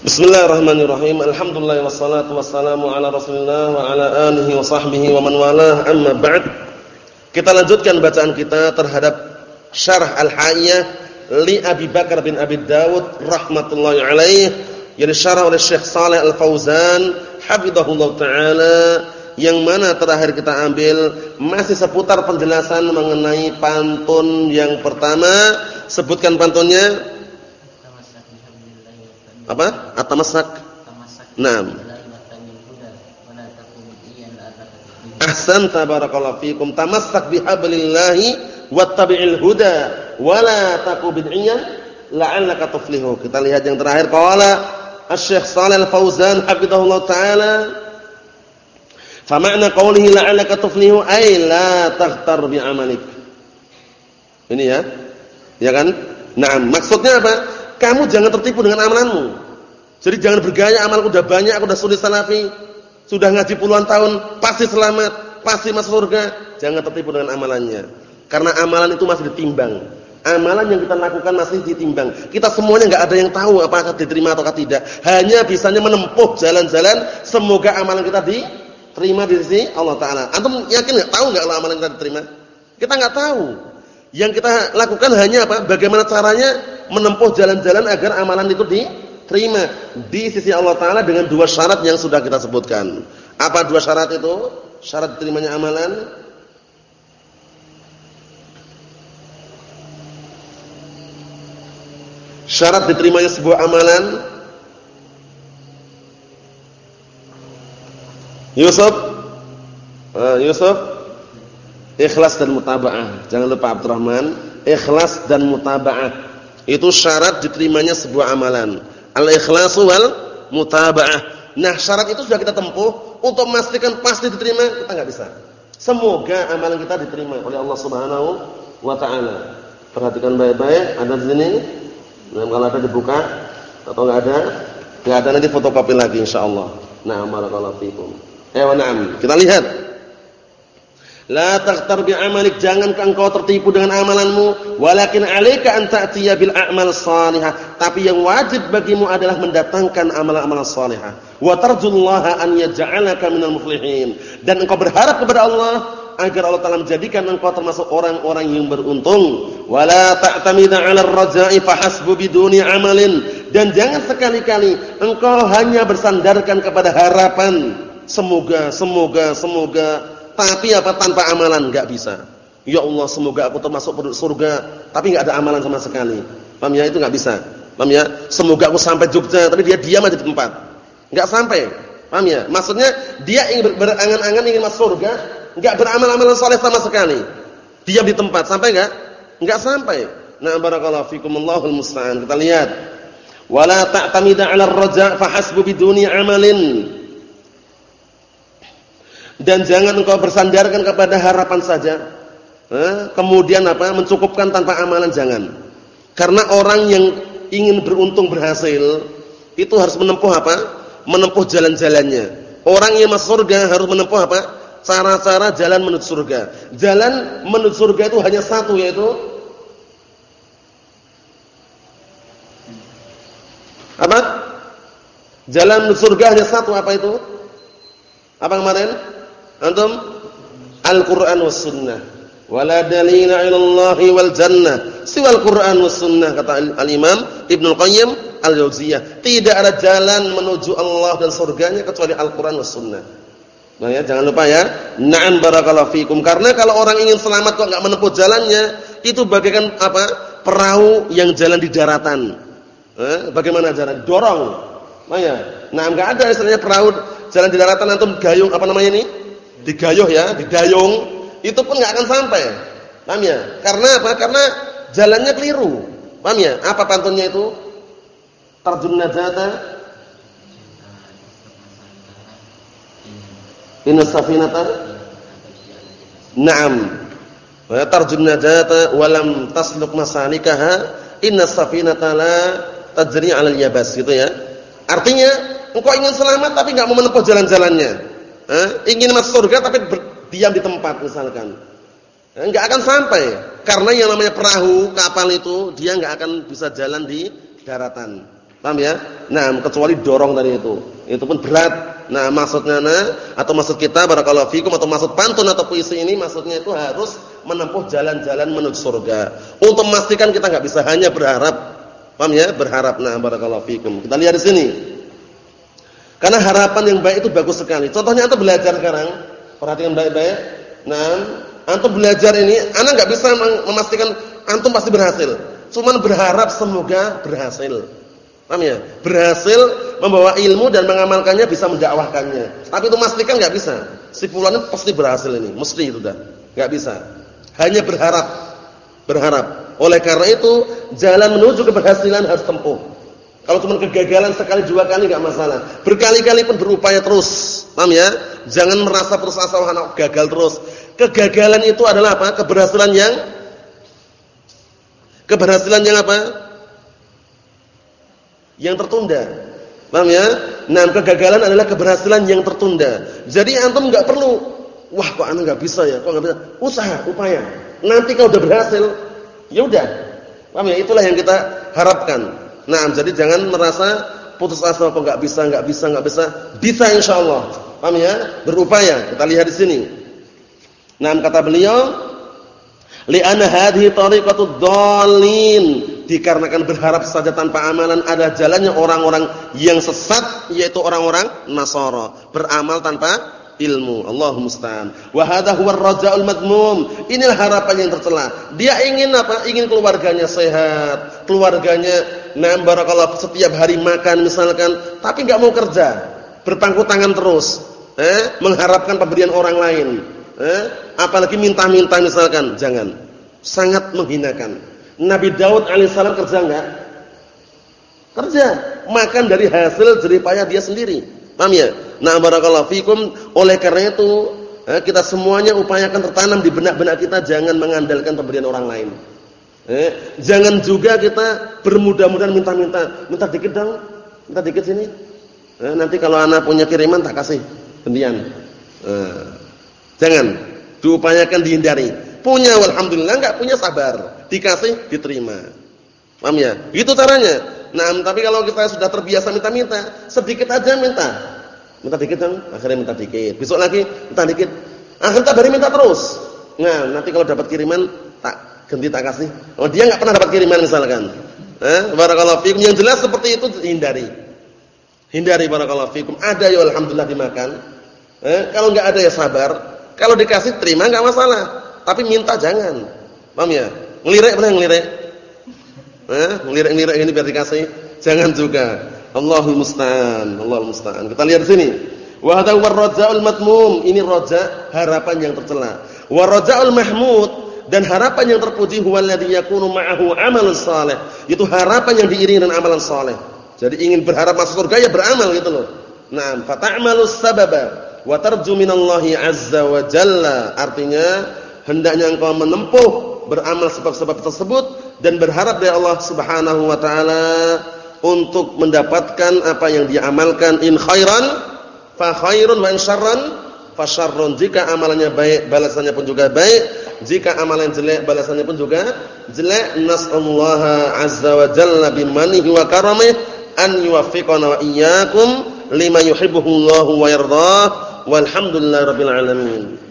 Bismillahirrahmanirrahim. Alhamdulillah wassalatu wassalamu ala Rasulillah wa ala alihi wa sahbihi wa man walah. Amma ba'd. Kita lanjutkan bacaan kita terhadap Syarah Al-Haiyah li Abi Bakar bin Abi Dawud rahmatullahi alaih yang disyarah oleh Syekh Saleh Al-Fauzan hafizahullah taala yang mana terakhir kita ambil masih seputar penjelasan mengenai pantun yang pertama. Sebutkan pantunnya apa? At-tamassak. Naam. Ahsanta barakallahu fikum. Tamassak bihablillahi wattabi'il huda wa la taku bid'iyan la'allaka tuflihu. Kita lihat yang terakhir qala Asy-Syaikh Shalal Fauzan hafizahullah taala Fama'na qawlihi la'allaka tuflihu ay la taghtar bi'amalik. Ini ya. Ya kan? Nah, maksudnya apa? Kamu jangan tertipu dengan amalanmu. Jadi jangan bergaya amalku udah banyak, aku udah sulit salafi, sudah ngaji puluhan tahun, pasti selamat, pasti masuk surga. Jangan tertipu dengan amalannya. Karena amalan itu masih ditimbang. Amalan yang kita lakukan masih ditimbang. Kita semuanya nggak ada yang tahu apakah diterima atau tidak. Hanya bisanya menempuh jalan-jalan semoga amalan kita diterima di sisi Allah taala. Antum yakin nggak tahu nggak amalan kita diterima? Kita nggak tahu. Yang kita lakukan hanya apa? Bagaimana caranya menempuh jalan-jalan agar amalan itu diterima di sisi Allah taala dengan dua syarat yang sudah kita sebutkan. Apa dua syarat itu? Syarat diterimanya amalan Syarat diterimanya sebuah amalan Yusuf uh, Yusuf ikhlas dan mutaba'ah. Jangan lupa Abdurrahman, ikhlas dan mutaba'ah. Itu syarat diterimanya sebuah amalan. Al-ikhlasu wal mutaba'ah. Nah, syarat itu sudah kita tempuh untuk memastikan pasti diterima, kita nggak bisa. Semoga amalan kita diterima oleh Allah Subhanahu wa taala. Perhatikan baik-baik, ada di sini. Nah, kalau ada dibuka atau enggak ada? Enggak ada nanti fotokopi lagi insyaallah. Nah, barakallahu fikum. Eh, na'am. Kita lihat La taghtar bi amalik, jangan engkau tertipu dengan amalanmu, walakin 'alaika an ta'tiya bil a'mal salihah. Tapi yang wajib bagimu adalah mendatangkan amalan-amalan salihah. Wa tarjullaha an yaj'alaka minal muflihin. Dan engkau berharap kepada Allah agar Allah Taala menjadikan engkau termasuk orang-orang yang beruntung. Wala ta'tamida 'ala ar-raja'i fahasbu biduni 'amalin. Dan jangan sekali-kali engkau hanya bersandarkan kepada harapan. Semoga, semoga, semoga tapi apa tanpa amalan enggak bisa. Ya Allah, semoga aku termasuk penduduk surga, tapi enggak ada amalan sama sekali. Paham ya? Itu enggak bisa. Paham ya? Semoga aku sampai Jogja, tapi dia diam aja di tempat. Enggak sampai. Paham ya? Maksudnya dia ingin berangan-angan ingin masuk surga, enggak beramal-amalan saleh sama sekali. Diam di tempat, sampai enggak? Enggak sampai. Nah, barakallahu fikum Allahul musta'an. Kita lihat. Wala ta'tamida 'ala ar-raja' fa hasbu biduni 'amalin dan jangan engkau bersandarkan kepada harapan saja. Eh, kemudian apa? Mencukupkan tanpa amalan jangan. Karena orang yang ingin beruntung berhasil itu harus menempuh apa? Menempuh jalan-jalannya. Orang yang masuk surga harus menempuh apa? Cara-cara jalan menuju surga. Jalan menuju surga itu hanya satu yaitu apa? Jalan menuju surga hanya satu apa itu? Apa kemarin? Antum Al-Qur'an was sunnah. Wala dalila 'ala Allah wal jannah siwal Qur'an was sunnah kata Al-Imam Ibnu Qayyim Al-Jauziyah. Tidak ada jalan menuju Allah dan surganya kecuali Al-Qur'an was sunnah. Nah ya, jangan lupa ya. Na'am barakallahu fikum. Karena kalau orang ingin selamat kok enggak menempuh jalannya, itu bagaikan apa? Perahu yang jalan di daratan. Eh, bagaimana jalan? Dorong. Nah ya. Nah, enggak ada istilahnya perahu jalan di daratan antum gayung apa namanya ini? Digayuh ya, didayung, itu pun nggak akan sampai. Paham ya? Karena apa? Karena jalannya keliru. Paham ya? Apa pantunnya itu? Tarjun najata Inna safinata Naam. Wa tarjun najata wa lam tasluk masalikaha inna safinata la tajri 'alal yabas gitu ya. Artinya engkau ingin selamat tapi enggak mau menempuh jalan-jalannya eh, ingin masuk surga tapi diam di tempat misalkan. Eh, akan sampai karena yang namanya perahu, kapal itu dia enggak akan bisa jalan di daratan. Paham ya? Nah, kecuali dorong dari itu. Itu pun berat. Nah, maksudnya nah, atau maksud kita barakallahu fikum atau maksud pantun atau puisi ini maksudnya itu harus menempuh jalan-jalan menuju surga. Untuk memastikan kita nggak bisa hanya berharap. Paham ya? Berharap. Nah, barakallahu fikum. Kita lihat di sini. Karena harapan yang baik itu bagus sekali. Contohnya antum belajar sekarang, perhatikan baik-baik. Nah, antum belajar ini, anak nggak bisa memastikan antum pasti berhasil. Cuman berharap semoga berhasil. Paham ya? Berhasil membawa ilmu dan mengamalkannya bisa mendakwahkannya. Tapi itu memastikan nggak bisa. Si fulan pasti berhasil ini, mesti itu dah. Nggak bisa. Hanya berharap. Berharap. Oleh karena itu, jalan menuju keberhasilan harus tempuh. Kalau cuma kegagalan sekali dua kali enggak masalah. Berkali-kali pun berupaya terus. Paham ya? Jangan merasa putus asa anak gagal terus. Kegagalan itu adalah apa? Keberhasilan yang keberhasilan yang apa? Yang tertunda. Paham ya? Nah, kegagalan adalah keberhasilan yang tertunda. Jadi antum enggak perlu wah kok anu enggak bisa ya? Kok enggak bisa? Usaha, upaya. Nanti kalau udah berhasil, ya udah. Paham ya? Itulah yang kita harapkan. Nah, jadi jangan merasa putus asa kok enggak bisa, enggak bisa, enggak bisa. Bisa insyaallah. Paham ya? Berupaya. Kita lihat di sini. Nah, kata beliau, li'anna hadhihi tariqatud dhalin. Dikarenakan berharap saja tanpa amalan ada jalannya orang-orang yang sesat yaitu orang-orang Nasara. Beramal tanpa ilmu. Allahu musta'an. Wa hadha huwa ar-raja'ul madmum. Inilah harapan yang tercela. Dia ingin apa? Ingin keluarganya sehat, keluarganya nah barakallahu setiap hari makan misalkan, tapi enggak mau kerja. Berpangku tangan terus. Eh, mengharapkan pemberian orang lain. Eh, apalagi minta-minta misalkan, jangan. Sangat menghinakan. Nabi Daud alaihissalam kerja enggak? Kerja, makan dari hasil jerih payah dia sendiri. Paham ya? Nah, barakallahu fikum. Oleh karena itu, eh, kita semuanya upayakan tertanam di benak-benak kita jangan mengandalkan pemberian orang lain. Eh, jangan juga kita bermudah-mudahan minta-minta, minta dikit dong, minta dikit sini. Eh, nanti kalau anak punya kiriman tak kasih gantian. Eh, jangan, diupayakan dihindari. Punya alhamdulillah, enggak punya sabar, dikasih diterima. Paham ya? Itu caranya. Nah, tapi kalau kita sudah terbiasa minta-minta, sedikit aja minta. Minta dikit kan? Akhirnya minta dikit. Besok lagi minta dikit. Akhirnya tak dari minta terus. Nah, nanti kalau dapat kiriman tak ganti tak kasih. Oh, dia enggak pernah dapat kiriman misalkan. Eh, barakallahu fikum. Yang jelas seperti itu hindari. Hindari barakallahu fikum. Ada ya alhamdulillah dimakan. Eh, kalau enggak ada ya sabar. Kalau dikasih terima enggak masalah. Tapi minta jangan. Paham ya? Ngelirik pernah ngelirik? Eh, ngelirik-ngelirik ini biar dikasih. Jangan juga. Allahul musta'an, Allahul musta'an. Kita lihat sini. Wa hadha huwa raja'ul matmum. Ini raja harapan yang tercela. Wa mahmud dan harapan yang terpuji huwa alladhi yakunu ma'ahu amalun saleh. Itu harapan yang diiringi dengan amalan saleh. Jadi ingin berharap masuk surga ya beramal gitu loh. Nah, fata'malus sababa wa tarju minallahi azza wa jalla. Artinya hendaknya engkau menempuh beramal sebab-sebab tersebut dan berharap dari Allah Subhanahu wa taala untuk mendapatkan apa yang dia amalkan. In khairan fa khairun wa in syarran fa syarrun. Jika amalannya baik balasannya pun juga baik. Jika amalan jelek balasannya pun juga jelek. Nasallaha azza wa jalla bimanihi wa karamih an yuwaffiqana wa iyyakum lima yuhibbuhu Allah wa yardah. Walhamdulillahi rabbil alamin